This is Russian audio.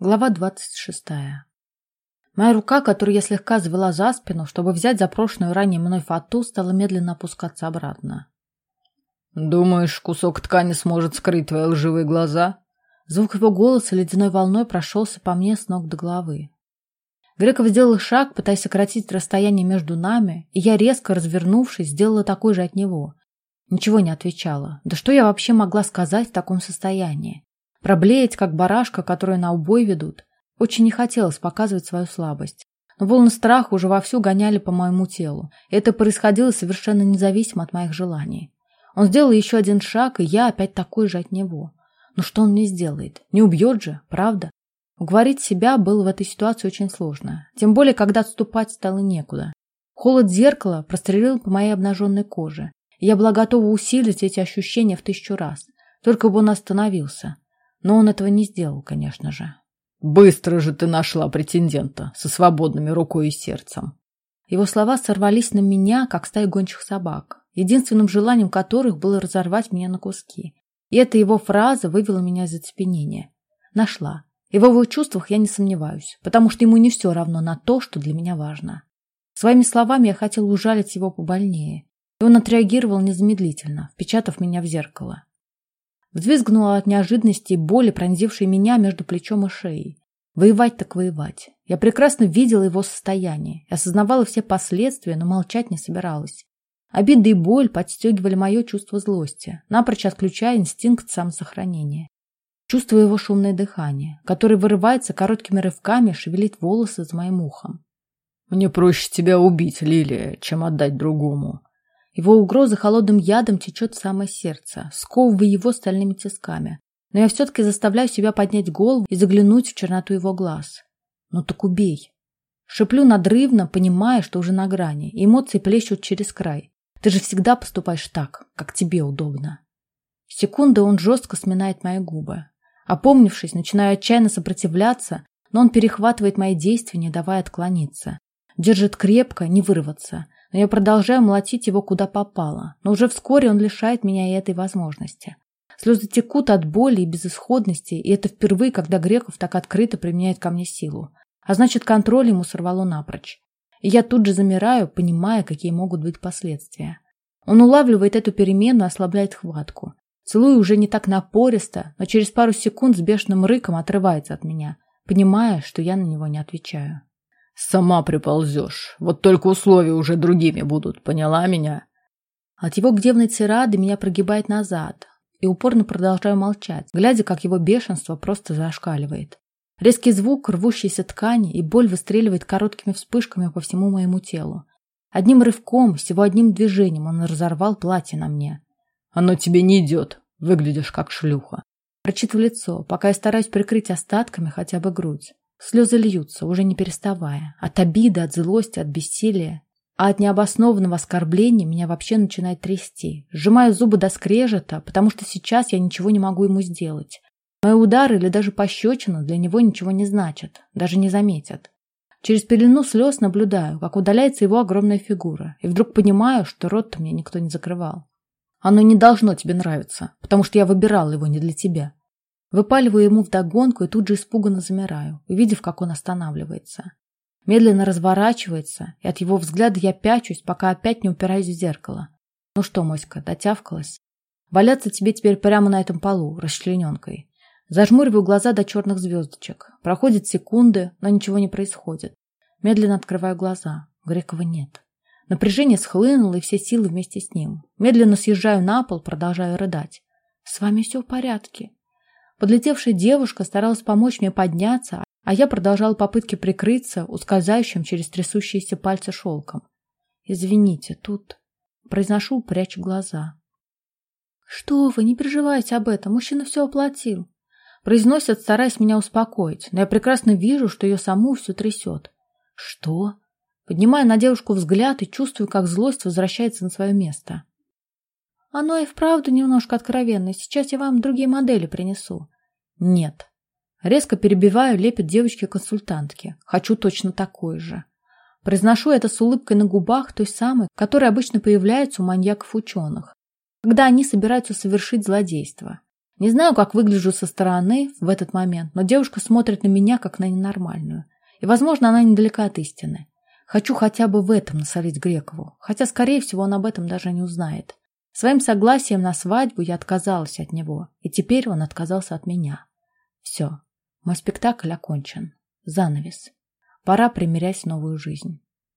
Глава двадцать шестая. Моя рука, которую я слегка завела за спину, чтобы взять запрошенную ранее мной фату, стала медленно опускаться обратно. «Думаешь, кусок ткани сможет скрыть твои лживые глаза?» Звук его голоса ледяной волной прошелся по мне с ног до головы. Греков сделал шаг, пытаясь сократить расстояние между нами, и я, резко развернувшись, сделала такой же от него. Ничего не отвечала. Да что я вообще могла сказать в таком состоянии? Проблеять, как барашка, которую на убой ведут. Очень не хотелось показывать свою слабость. Но волны страха уже вовсю гоняли по моему телу. Это происходило совершенно независимо от моих желаний. Он сделал еще один шаг, и я опять такой же от него. Но что он мне сделает? Не убьет же, правда? Уговорить себя было в этой ситуации очень сложно. Тем более, когда отступать стало некуда. Холод зеркала прострелил по моей обнаженной коже. Я была готова усилить эти ощущения в тысячу раз. Только бы он остановился. Но он этого не сделал, конечно же. «Быстро же ты нашла претендента со свободными рукой и сердцем». Его слова сорвались на меня, как стая гончих собак, единственным желанием которых было разорвать меня на куски. И эта его фраза вывела меня из оцепенения. Нашла. И в его чувствах я не сомневаюсь, потому что ему не все равно на то, что для меня важно. Своими словами я хотела ужалить его побольнее, и он отреагировал незамедлительно, впечатав меня в зеркало. Взвизгнула от неожиданности и боли, пронзившей меня между плечом и шеей. Воевать так воевать. Я прекрасно видела его состояние осознавала все последствия, но молчать не собиралась. Обида и боль подстегивали мое чувство злости, напрочь отключая инстинкт самосохранения. Чувствую его шумное дыхание, которое вырывается короткими рывками, шевелит волосы за моим ухом. «Мне проще тебя убить, Лилия, чем отдать другому», его угроза холодным ядом течет в самое сердце, сковывая его стальными тисками. Но я все-таки заставляю себя поднять голову и заглянуть в черноту его глаз. Ну так убей. Шеплю надрывно, понимая, что уже на грани, эмоции плещут через край. Ты же всегда поступаешь так, как тебе удобно. Секунда он жестко сминает мои губы. Опомнившись, начинаю отчаянно сопротивляться, но он перехватывает мои действия, не давая отклониться. Держит крепко, не вырваться но я продолжаю молотить его куда попало. Но уже вскоре он лишает меня и этой возможности. Слезы текут от боли и безысходности, и это впервые, когда Греков так открыто применяет ко мне силу. А значит, контроль ему сорвало напрочь. И я тут же замираю, понимая, какие могут быть последствия. Он улавливает эту перемену ослабляет хватку. Целую уже не так напористо, но через пару секунд с бешеным рыком отрывается от меня, понимая, что я на него не отвечаю. Сама приползешь. Вот только условия уже другими будут, поняла меня? От его гневной цирады меня прогибает назад, и упорно продолжаю молчать, глядя, как его бешенство просто зашкаливает. Резкий звук рвущейся ткани и боль выстреливает короткими вспышками по всему моему телу. Одним рывком, всего одним движением он разорвал платье на мне. «Оно тебе не идет. Выглядишь как шлюха». Прочит в лицо, пока я стараюсь прикрыть остатками хотя бы грудь. Слезы льются, уже не переставая. От обиды, от злости, от бессилия. А от необоснованного оскорбления меня вообще начинает трясти. Сжимаю зубы до скрежета, потому что сейчас я ничего не могу ему сделать. Мои удары или даже пощечина для него ничего не значат, даже не заметят. Через пелену слез наблюдаю, как удаляется его огромная фигура, и вдруг понимаю, что рот мне никто не закрывал. Оно не должно тебе нравиться, потому что я выбирал его не для тебя. Выпаливаю ему вдогонку и тут же испуганно замираю, увидев, как он останавливается. Медленно разворачивается, и от его взгляда я пячусь, пока опять не упираюсь в зеркало. Ну что, моська, дотявкалась? Валяться тебе теперь прямо на этом полу, расчлененкой. Зажмуриваю глаза до черных звездочек. Проходят секунды, но ничего не происходит. Медленно открываю глаза. Грекова нет. Напряжение схлынуло, и все силы вместе с ним. Медленно съезжаю на пол, продолжаю рыдать. «С вами все в порядке. Подлетевшая девушка старалась помочь мне подняться, а я продолжала попытки прикрыться ускользающим через трясущиеся пальцы шелком. «Извините, тут...» Произношу, прячу глаза. «Что вы, не переживайте об этом, мужчина все оплатил». Произносят, стараясь меня успокоить, но я прекрасно вижу, что ее саму все трясет. «Что?» Поднимаю на девушку взгляд и чувствую, как злость возвращается на свое место. Оно и вправду немножко откровенно. Сейчас я вам другие модели принесу. Нет. Резко перебиваю, лепит девочки-консультантки. Хочу точно такой же. Произношу это с улыбкой на губах, той самой, которая обычно появляется у маньяков-ученых, когда они собираются совершить злодейство. Не знаю, как выгляжу со стороны в этот момент, но девушка смотрит на меня, как на ненормальную. И, возможно, она недалека от истины. Хочу хотя бы в этом насолить Грекову, хотя, скорее всего, он об этом даже не узнает. Своим согласием на свадьбу я отказалась от него, и теперь он отказался от меня. Все, мой спектакль окончен. Занавес. Пора примерять новую жизнь.